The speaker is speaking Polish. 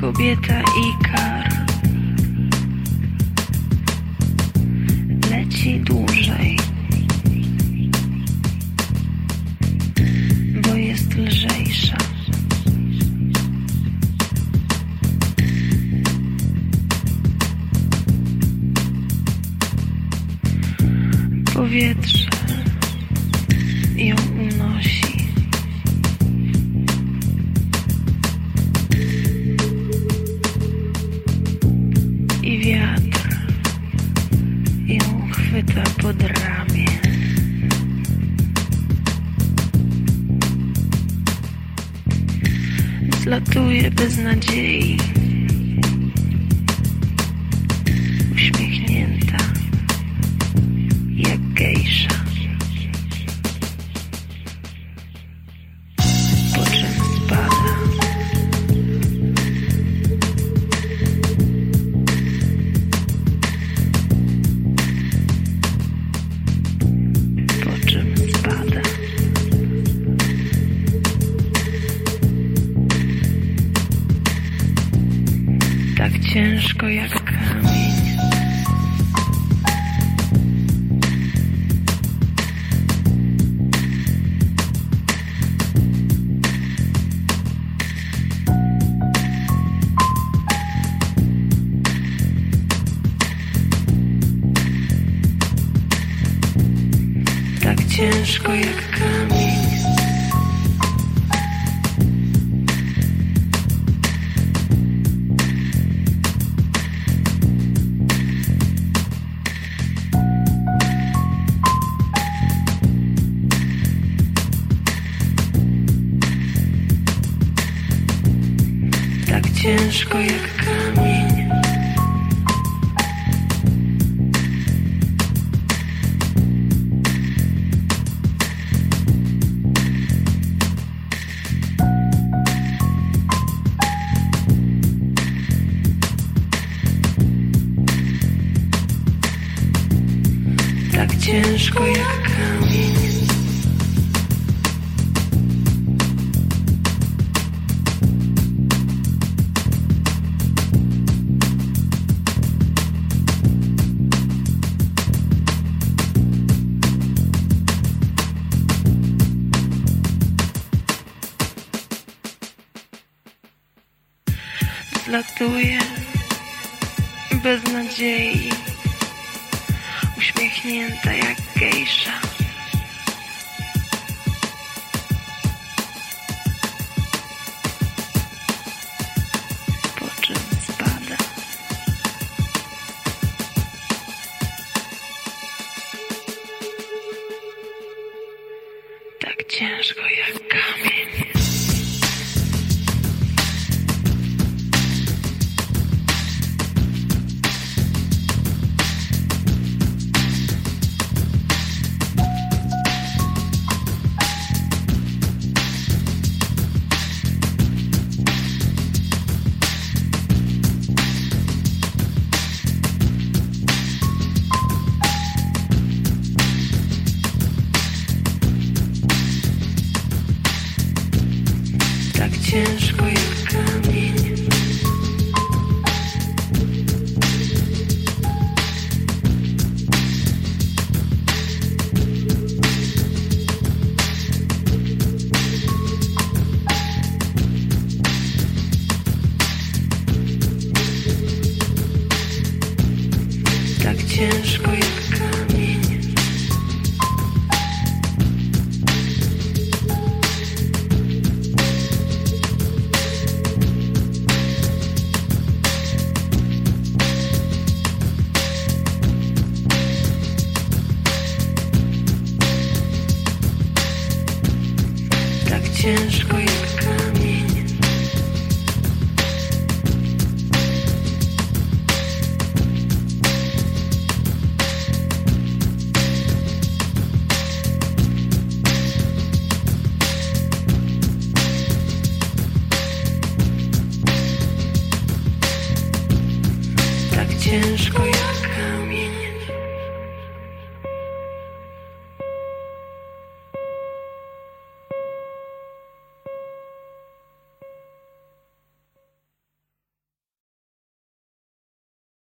kobieta Ikar leci dłużej, bo jest lżejsza. Powietrze Zlatuje bez nadziei. Ciężko jak kamień. Tak ciężko jak kamień. Ciężko jak kamień. Tak ciężko jak kamień. Zlatuje bez nadziei, uśmiechnięta jak gejsza. Ciężko jak kamień. Tak ciężko jak ciężko jak kamień. Tak ciężko jak